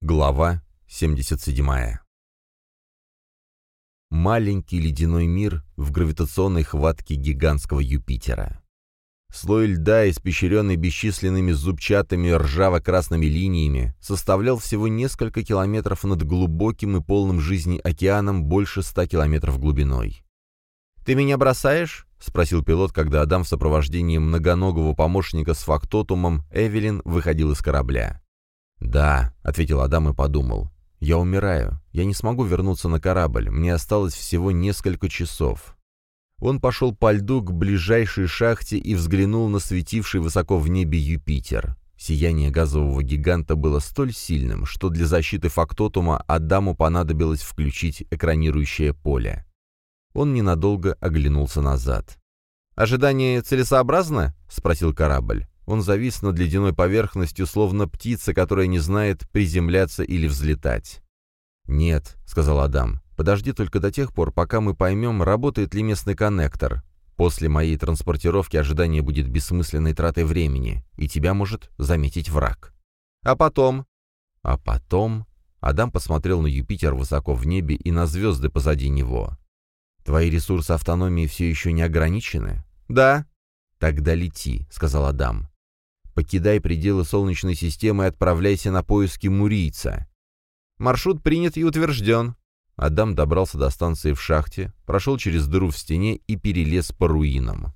Глава 77. Маленький ледяной мир в гравитационной хватке гигантского Юпитера. Слой льда, испещренный бесчисленными зубчатыми ржаво-красными линиями, составлял всего несколько километров над глубоким и полным жизни океаном больше ста километров глубиной. «Ты меня бросаешь?» — спросил пилот, когда Адам в сопровождении многоногого помощника с фактотумом Эвелин выходил из корабля. «Да», — ответил Адам и подумал. «Я умираю. Я не смогу вернуться на корабль. Мне осталось всего несколько часов». Он пошел по льду к ближайшей шахте и взглянул на светивший высоко в небе Юпитер. Сияние газового гиганта было столь сильным, что для защиты фактотума Адаму понадобилось включить экранирующее поле. Он ненадолго оглянулся назад. «Ожидание целесообразно?» — спросил корабль. Он завис над ледяной поверхностью, словно птица, которая не знает, приземляться или взлетать. «Нет», — сказал Адам, — «подожди только до тех пор, пока мы поймем, работает ли местный коннектор. После моей транспортировки ожидание будет бессмысленной тратой времени, и тебя может заметить враг». «А потом?» «А потом...» Адам посмотрел на Юпитер высоко в небе и на звезды позади него. «Твои ресурсы автономии все еще не ограничены?» «Да». «Тогда лети», — сказал Адам. Покидай пределы Солнечной системы и отправляйся на поиски Мурийца. Маршрут принят и утвержден. Адам добрался до станции в шахте, прошел через дыру в стене и перелез по руинам.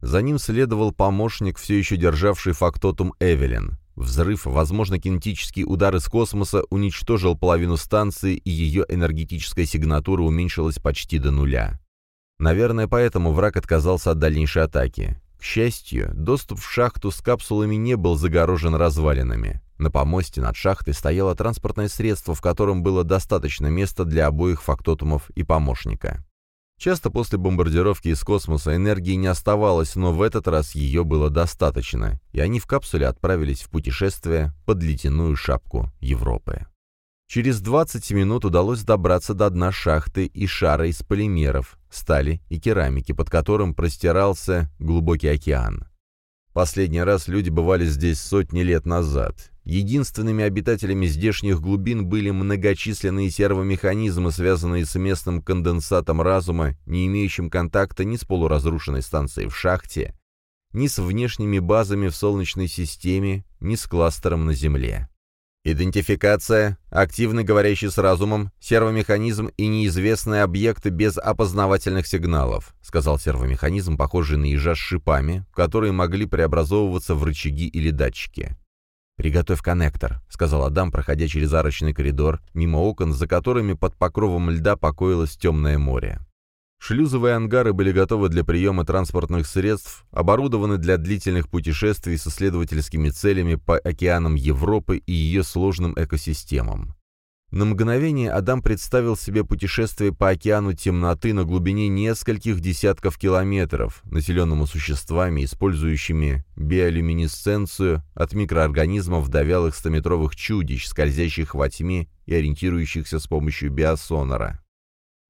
За ним следовал помощник, все еще державший фактотум Эвелин. Взрыв, возможно, кинетический удар из космоса уничтожил половину станции, и ее энергетическая сигнатура уменьшилась почти до нуля. Наверное, поэтому враг отказался от дальнейшей атаки. К счастью, доступ в шахту с капсулами не был загорожен развалинами. На помосте над шахтой стояло транспортное средство, в котором было достаточно места для обоих фактотумов и помощника. Часто после бомбардировки из космоса энергии не оставалось, но в этот раз ее было достаточно, и они в капсуле отправились в путешествие под ледяную шапку Европы. Через 20 минут удалось добраться до дна шахты и шара из полимеров, стали и керамики, под которым простирался глубокий океан. Последний раз люди бывали здесь сотни лет назад. Единственными обитателями здешних глубин были многочисленные сервомеханизмы, связанные с местным конденсатом разума, не имеющим контакта ни с полуразрушенной станцией в шахте, ни с внешними базами в Солнечной системе, ни с кластером на Земле. Идентификация, активный говорящий с разумом, сервомеханизм и неизвестные объекты без опознавательных сигналов, сказал сервомеханизм, похожий на ежа с шипами, которые могли преобразовываться в рычаги или датчики. «Приготовь коннектор», — сказал Адам, проходя через арочный коридор, мимо окон, за которыми под покровом льда покоилось темное море. Шлюзовые ангары были готовы для приема транспортных средств, оборудованы для длительных путешествий с исследовательскими целями по океанам Европы и ее сложным экосистемам. На мгновение Адам представил себе путешествие по океану темноты на глубине нескольких десятков километров, населенному существами, использующими биолюминесценцию от микроорганизмов до вялых стометровых чудищ, скользящих во тьме и ориентирующихся с помощью биосонора.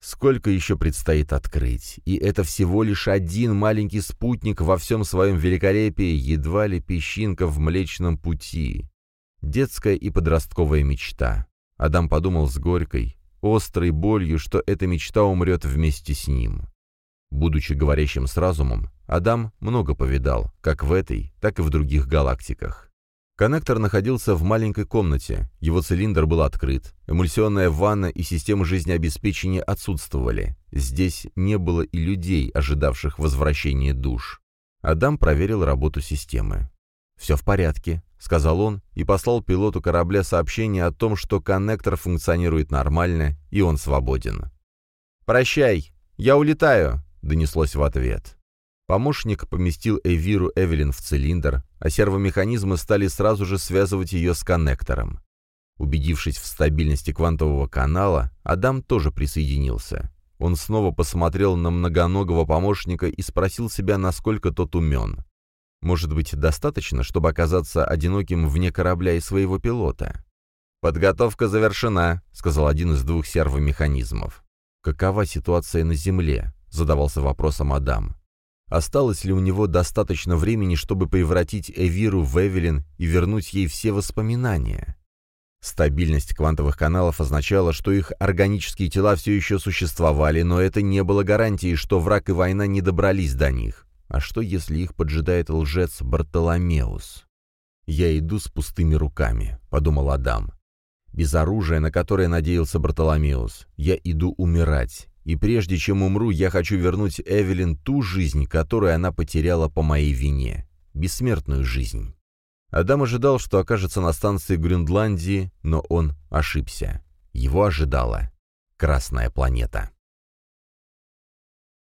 Сколько еще предстоит открыть? И это всего лишь один маленький спутник во всем своем великолепии, едва ли песчинка в Млечном Пути. Детская и подростковая мечта. Адам подумал с горькой, острой болью, что эта мечта умрет вместе с ним. Будучи говорящим с разумом, Адам много повидал, как в этой, так и в других галактиках. Коннектор находился в маленькой комнате, его цилиндр был открыт, эмульсионная ванна и система жизнеобеспечения отсутствовали. Здесь не было и людей, ожидавших возвращения душ. Адам проверил работу системы. «Все в порядке», — сказал он и послал пилоту корабля сообщение о том, что коннектор функционирует нормально и он свободен. «Прощай, я улетаю», — донеслось в ответ. Помощник поместил Эвиру Эвелин в цилиндр, а сервомеханизмы стали сразу же связывать ее с коннектором. Убедившись в стабильности квантового канала, Адам тоже присоединился. Он снова посмотрел на многоногого помощника и спросил себя, насколько тот умен. Может быть, достаточно, чтобы оказаться одиноким вне корабля и своего пилота? «Подготовка завершена», — сказал один из двух сервомеханизмов. «Какова ситуация на Земле?» — задавался вопросом Адам. Осталось ли у него достаточно времени, чтобы превратить Эвиру в Эвелин и вернуть ей все воспоминания? Стабильность квантовых каналов означала, что их органические тела все еще существовали, но это не было гарантией, что враг и война не добрались до них. А что, если их поджидает лжец Бартоломеус? «Я иду с пустыми руками», — подумал Адам. «Без оружия, на которое надеялся Бартоломеус. Я иду умирать. И прежде чем умру, я хочу вернуть Эвелин ту жизнь, которую она потеряла по моей вине. Бессмертную жизнь». Адам ожидал, что окажется на станции Грюндландии, но он ошибся. Его ожидала Красная планета.